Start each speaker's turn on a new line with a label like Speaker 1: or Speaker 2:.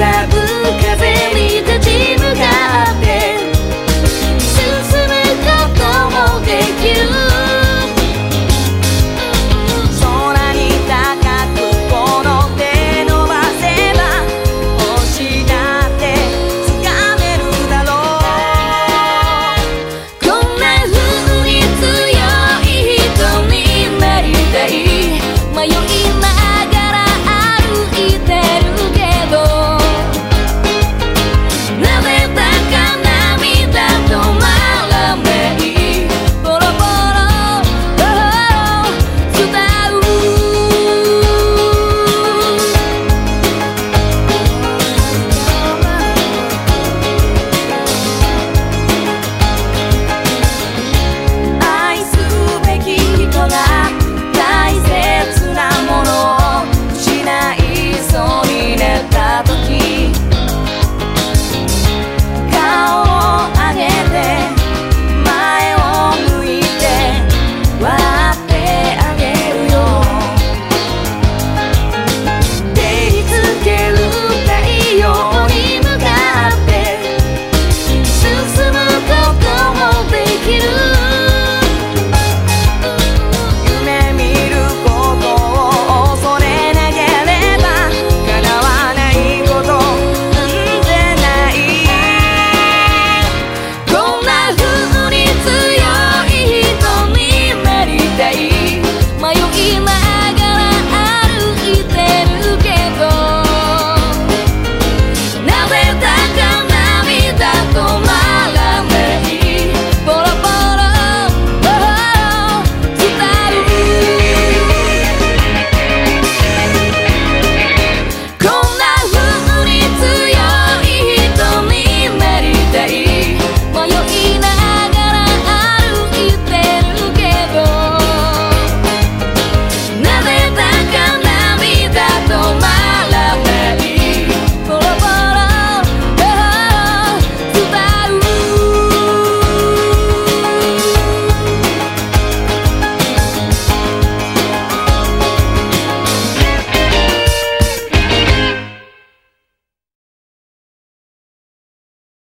Speaker 1: sad you